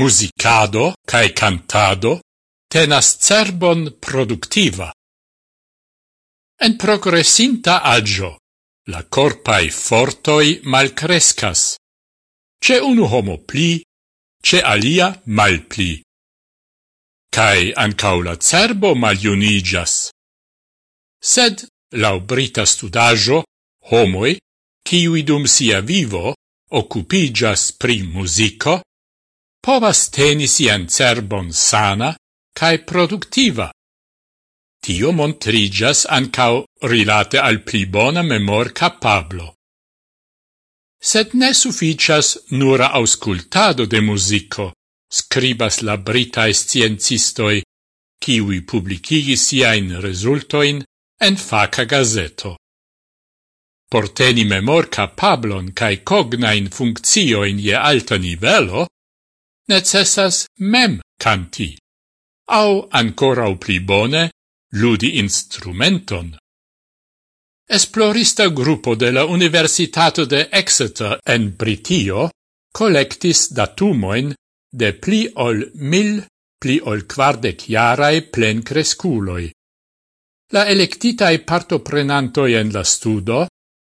musicado cae cantado tenas cerbon productiva. En progressinta agio, la corpai fortoi malcrescas. Ce unu homo pli, ce alia mal pli. Cae ancau la cerbo maliunigas. Sed, lau brita studajo, homoi, ciui dum sia vivo occupigas pri musico, povas teni sian cerbon sana cae productiva. Tio montrigas ancao rilate al pli bona memor capablo. Sed ne sufficias nura auscultado de musico, scribas la britae sciencistoi, kiwi publicigis siain resultoin en faca gazeto. Por teni memor capablon cae cognain funccioin je alta nivelo, necessas mem canti, au ancorau pli bone ludi instrumenton. Esplorista gruppo de la Universitato de Exeter en Britio collectis datumoin de pli ol mil pli ol quardec iarae plen cresculoi. La electitae partoprenantoi en la studo,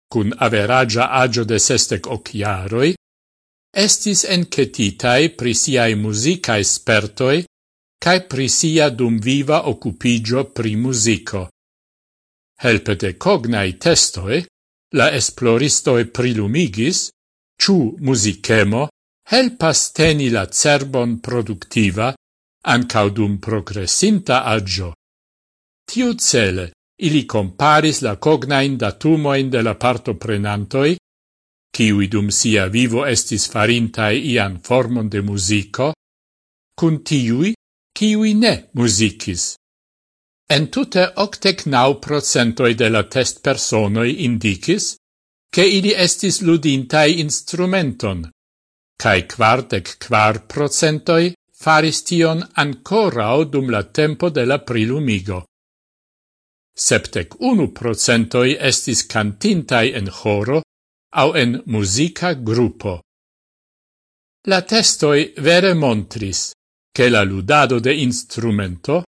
cun averagia agio de sestec hoc estis encetitai pri siai musicae spertoi cae pri sia dum viva occupigio pri musico. Helpe de cognai testoe, la esploristoe prilumigis, ciu musicemo helpas teni la cerbon productiva ancau dum progressinta agio. Tiu cele, ili comparis la cognain datumoin de la partoprenantoi kiui dum sia vivo estis farintai ian formon de musico, cun tiui, kiui ne musicis. En tute octec nau procentoi de la test personoi indicis, che ili estis ludintai instrumenton, cae quartec quar procentoi faris tion ancorau dum la tempo de la prilumigo. Septec unu procentoi estis cantintai en choro, au en musica gruppo. La testoi vere montris che la ludado de instrumento,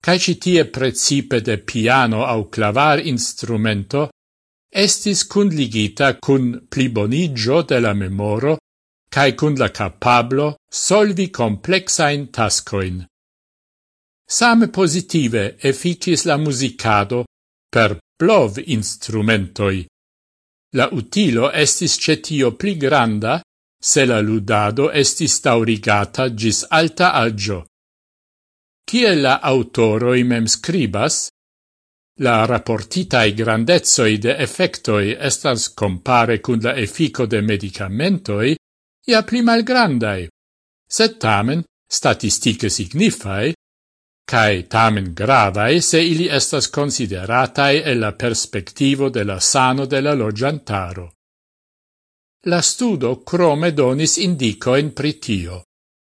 cae citie precipe de piano au clavar instrumento, estis cunligita cun plibonigio de la memoro cae cun la capablo solvi complexain tascoin. Same positive efficis la musicado per plov instrumentoi, La utilo estis cetio pli granda, se la ludado estis taurigata gis alta agio. Cie la autoroi mem scribas, la rapportitai grandezoi de effectoi estas compare cun la effico de medicamentoi ia pli malgrandai, sed tamen statistike signifai cae tamen gravae se ili estas consideratae e la perspectivo de la sano de la logiantaro. La studo crome donis indicoen pritio,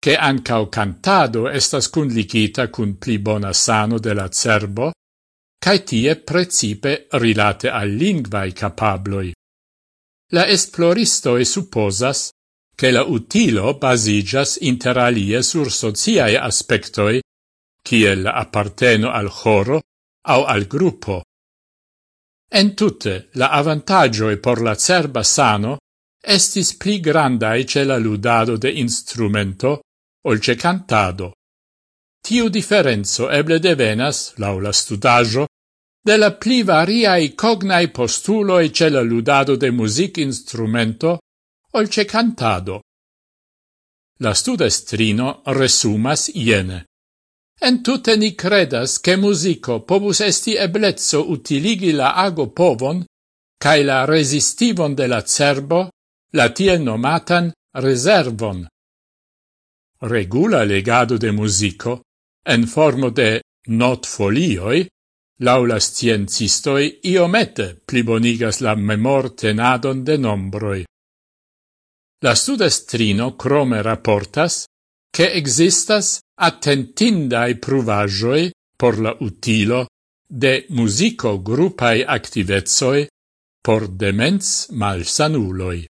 che ancao cantado estas cunligita cun pli bona sano de la cerbo, cae tie precipe rilate al lingvae capabloi. La esploristoe supposas che la utilo basigas inter alie sur sociae aspectoi kiel apparteno al choro au al gruppo. En tutte, la avantagioi por la cerba sano estis pli grandai ce la ludado de instrumento ol ce cantado. Tiu differenzo eble devenas, laula studaggio, de la pli variai cognai postuloi ce la ludado de music instrumento ol ce cantado. La studestrino resumas iene. En Entute ni credas che musico povus esti eblezzo utiligi la ago povon cae la resistivon de la cerbo, la tie nomatan reservon. Regula legado de musico, en formo de not folioi, laulas sciencistoi iomete plibonigas la memor tenadon de nombroi. La studestrino crome raportas, che existas attentindai pruvajoi por la utilo de musico grupai activezoi por demens malsanuloi.